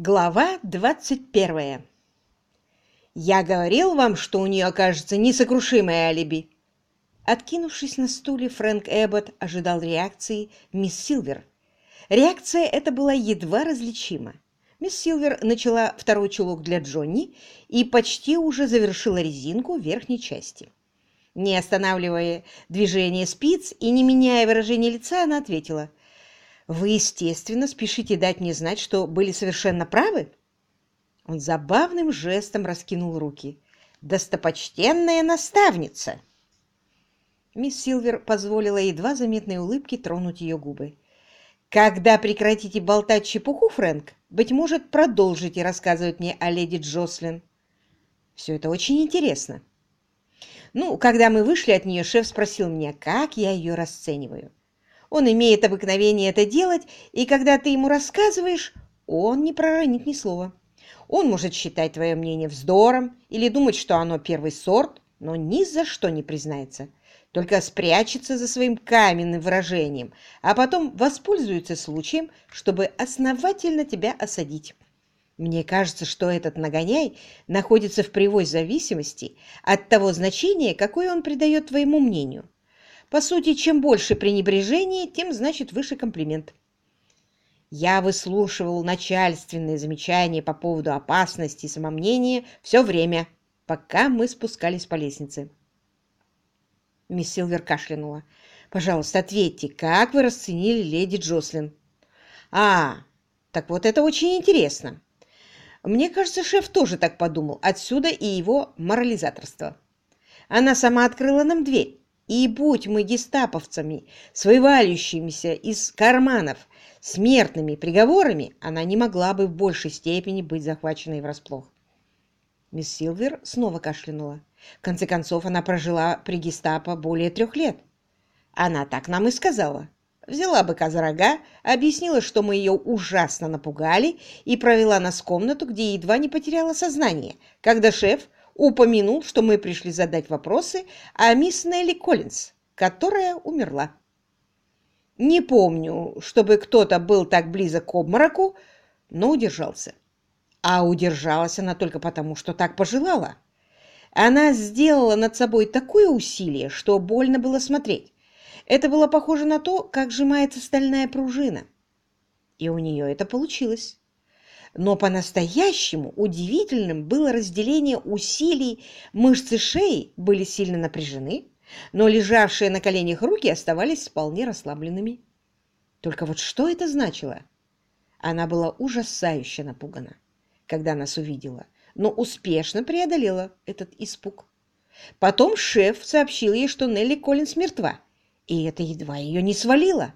Глава 21 «Я говорил вам, что у нее окажется несокрушимое алиби!» Откинувшись на стуле, Фрэнк Эббот ожидал реакции мисс Силвер. Реакция эта была едва различима. Мисс Силвер начала второй чулок для Джонни и почти уже завершила резинку верхней части. Не останавливая движение спиц и не меняя выражения лица, она ответила – вы, естественно, спешите дать мне знать, что были совершенно правы. Он забавным жестом раскинул руки. «Достопочтенная наставница!» Мисс Силвер позволила едва заметной улыбке тронуть ее губы. «Когда прекратите болтать чепуху, Фрэнк, быть может, продолжите рассказывать мне о леди Джослин. Все это очень интересно». Ну, когда мы вышли от нее, шеф спросил меня, как я ее расцениваю. Он имеет обыкновение это делать, и когда ты ему рассказываешь, он не проронит ни слова. Он может считать твое мнение вздором или думать, что оно первый сорт, но ни за что не признается. Только спрячется за своим каменным выражением, а потом воспользуется случаем, чтобы основательно тебя осадить. Мне кажется, что этот нагоняй находится в прямой зависимости от того значения, какое он придает твоему мнению. По сути, чем больше пренебрежения, тем, значит, выше комплимент. Я выслушивал начальственные замечания по поводу опасности и самомнения все время, пока мы спускались по лестнице. Мисс Силвер кашлянула. «Пожалуйста, ответьте, как вы расценили леди Джослин?» «А, так вот это очень интересно. Мне кажется, шеф тоже так подумал. Отсюда и его морализаторство. Она сама открыла нам дверь. И будь мы гестаповцами, свывающимися из карманов смертными приговорами, она не могла бы в большей степени быть захваченной врасплох. Мисс Силвер снова кашлянула. В конце концов, она прожила при гестапо более трех лет. Она так нам и сказала. Взяла быка за рога, объяснила, что мы ее ужасно напугали, и провела нас в комнату, где едва не потеряла сознание, когда шеф упомянул, что мы пришли задать вопросы о мисс Нелли Коллинз, которая умерла. Не помню, чтобы кто-то был так близок к обмороку, но удержался. А удержалась она только потому, что так пожелала. Она сделала над собой такое усилие, что больно было смотреть. Это было похоже на то, как сжимается стальная пружина. И у нее это получилось. Но по-настоящему удивительным было разделение усилий. Мышцы шеи были сильно напряжены, но лежавшие на коленях руки оставались вполне расслабленными. Только вот что это значило? Она была ужасающе напугана, когда нас увидела, но успешно преодолела этот испуг. Потом шеф сообщил ей, что Нелли Коллинс мертва, и это едва ее не свалило.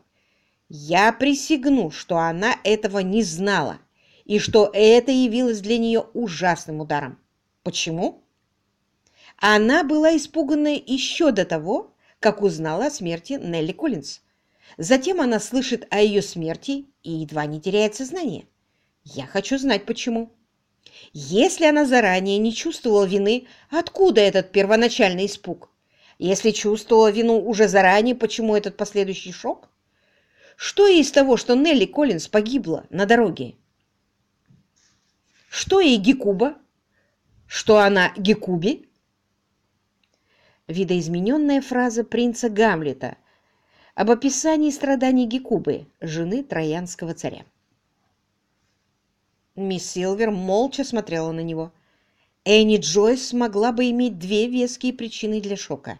Я присягну, что она этого не знала и что это явилось для нее ужасным ударом. Почему? Она была испугана еще до того, как узнала о смерти Нелли Коллинз. Затем она слышит о ее смерти и едва не теряет сознание. Я хочу знать, почему. Если она заранее не чувствовала вины, откуда этот первоначальный испуг? Если чувствовала вину уже заранее, почему этот последующий шок? Что из того, что Нелли Коллинз погибла на дороге? Что ей Гекуба? Что она Гекуби? Видоизмененная фраза принца Гамлета об описании страданий Гекубы, жены троянского царя. Мисс Силвер молча смотрела на него. Энни Джойс могла бы иметь две веские причины для шока.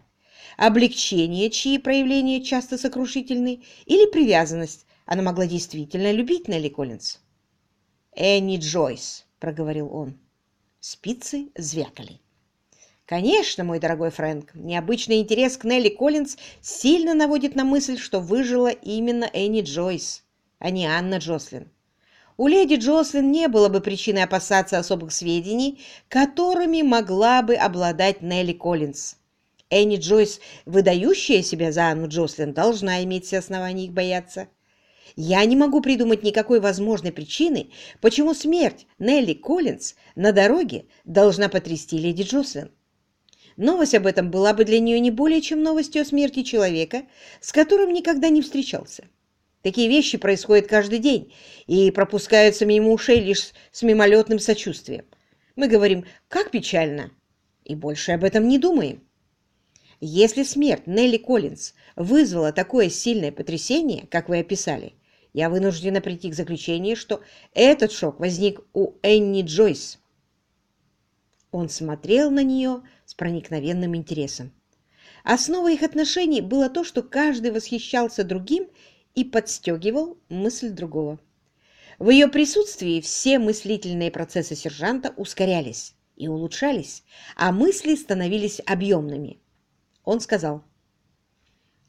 Облегчение, чьи проявления часто сокрушительны, или привязанность. Она могла действительно любить Нелли Коллинз. Энни Джойс проговорил он. Спицы звякали. Конечно, мой дорогой Фрэнк, необычный интерес к Нелли Коллинз сильно наводит на мысль, что выжила именно Энни Джойс, а не Анна Джослин. У леди Джослин не было бы причины опасаться особых сведений, которыми могла бы обладать Нелли Коллинз. Энни Джойс, выдающая себя за Анну Джослин, должна иметь все основания их бояться. Я не могу придумать никакой возможной причины, почему смерть Нелли Коллинз на дороге должна потрясти леди Джослин. Новость об этом была бы для нее не более чем новостью о смерти человека, с которым никогда не встречался. Такие вещи происходят каждый день и пропускаются мимо ушей лишь с мимолетным сочувствием. Мы говорим «как печально» и больше об этом не думаем. Если смерть Нелли Коллинз вызвала такое сильное потрясение, как вы описали, я вынуждена прийти к заключению, что этот шок возник у Энни Джойс. Он смотрел на нее с проникновенным интересом. Основой их отношений было то, что каждый восхищался другим и подстегивал мысль другого. В ее присутствии все мыслительные процессы сержанта ускорялись и улучшались, а мысли становились объемными. Он сказал,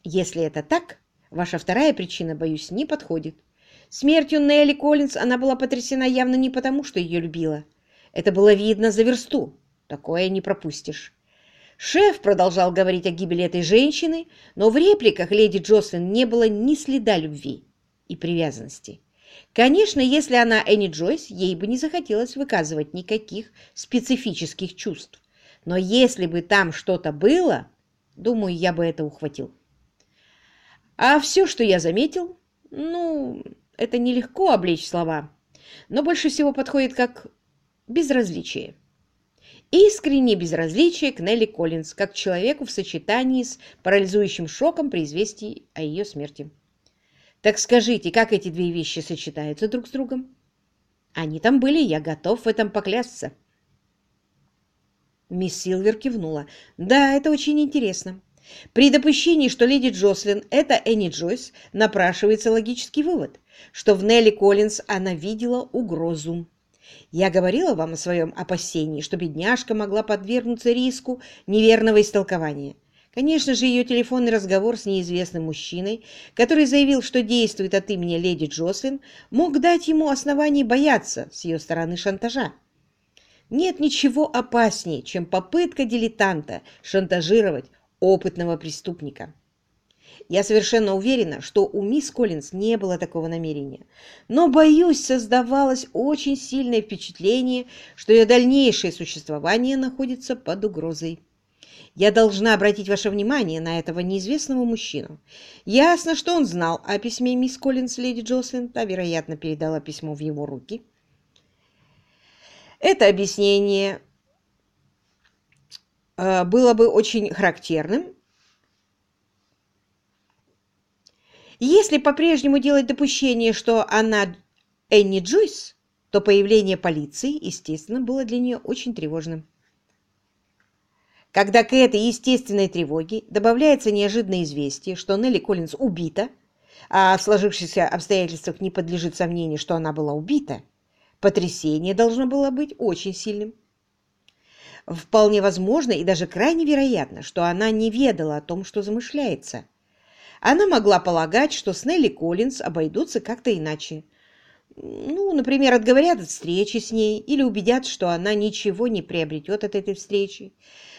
«Если это так, ваша вторая причина, боюсь, не подходит. Смертью Нелли Коллинз она была потрясена явно не потому, что ее любила. Это было видно за версту. Такое не пропустишь. Шеф продолжал говорить о гибели этой женщины, но в репликах леди Джослин не было ни следа любви и привязанности. Конечно, если она Энни Джойс, ей бы не захотелось выказывать никаких специфических чувств. Но если бы там что-то было, думаю, я бы это ухватил. А все, что я заметил, ну, это нелегко облечь слова, но больше всего подходит как безразличие искреннее безразличие к Нелли Коллинз, как человеку в сочетании с парализующим шоком при известии о ее смерти. Так скажите, как эти две вещи сочетаются друг с другом? Они там были, я готов в этом поклясться. Мисс Силвер кивнула. Да, это очень интересно. При допущении, что леди Джослин – это Энни Джойс, напрашивается логический вывод, что в Нелли Коллинз она видела угрозу. Я говорила вам о своем опасении, что бедняжка могла подвергнуться риску неверного истолкования. Конечно же, ее телефонный разговор с неизвестным мужчиной, который заявил, что действует от имени леди Джослин, мог дать ему основание бояться с ее стороны шантажа. Нет ничего опаснее, чем попытка дилетанта шантажировать опытного преступника. Я совершенно уверена, что у мисс Коллинз не было такого намерения. Но, боюсь, создавалось очень сильное впечатление, что ее дальнейшее существование находится под угрозой. Я должна обратить ваше внимание на этого неизвестного мужчину. Ясно, что он знал о письме мисс Коллинз леди Джослин, та, вероятно, передала письмо в его руки. Это объяснение э, было бы очень характерным, Если по-прежнему делать допущение, что она Энни Джойс, то появление полиции, естественно, было для нее очень тревожным. Когда к этой естественной тревоге добавляется неожиданное известие, что Нелли Коллинз убита, а в сложившихся обстоятельствах не подлежит сомнению, что она была убита, потрясение должно было быть очень сильным. Вполне возможно и даже крайне вероятно, что она не ведала о том, что замышляется – она могла полагать, что с Нелли Коллинз обойдутся как-то иначе. Ну, например, отговорят от встречи с ней или убедят, что она ничего не приобретет от этой встречи.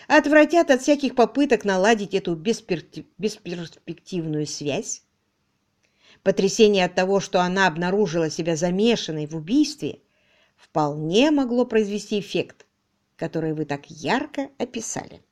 Отвратят от всяких попыток наладить эту бесперспективную связь. Потрясение от того, что она обнаружила себя замешанной в убийстве, вполне могло произвести эффект, который вы так ярко описали.